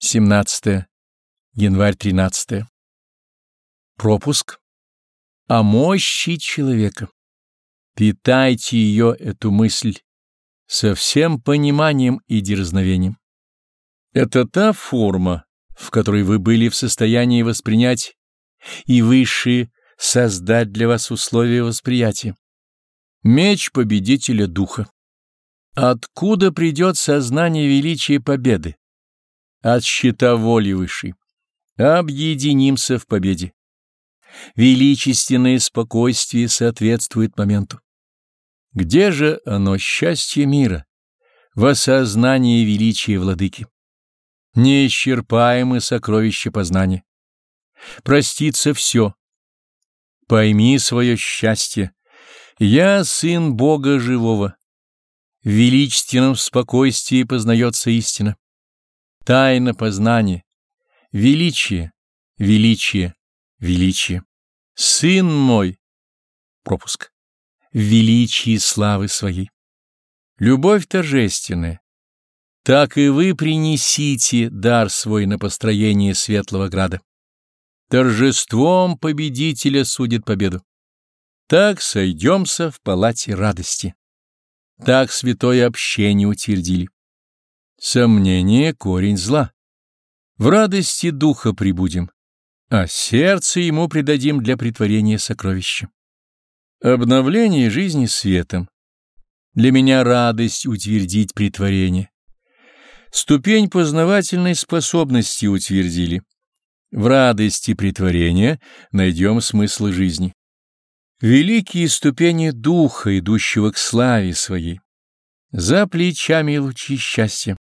17. Январь 13. Пропуск. О мощи человека. Питайте ее, эту мысль, со всем пониманием и дерзновением. Это та форма, в которой вы были в состоянии воспринять и высшие создать для вас условия восприятия. Меч победителя духа. Откуда придет сознание величия победы? От щита воли высшей. Объединимся в победе. Величественное спокойствие соответствует моменту. Где же оно, счастье мира? В осознании величия владыки. Неисчерпаемы сокровища познания. Простится все. Пойми свое счастье. Я сын Бога живого. В величественном спокойствии познается истина. Тайна познания. Величие, величие, величие. Сын мой. Пропуск. В величии славы своей. Любовь торжественная. Так и вы принесите дар свой на построение светлого града. Торжеством победителя судит победу. Так сойдемся в палате радости. Так святое общение утвердили. Сомнение — корень зла. В радости духа прибудем, а сердце ему придадим для притворения сокровища. Обновление жизни светом. Для меня радость утвердить притворение. Ступень познавательной способности утвердили. В радости притворения найдем смысл жизни. Великие ступени духа, идущего к славе своей. За плечами лучи счастья.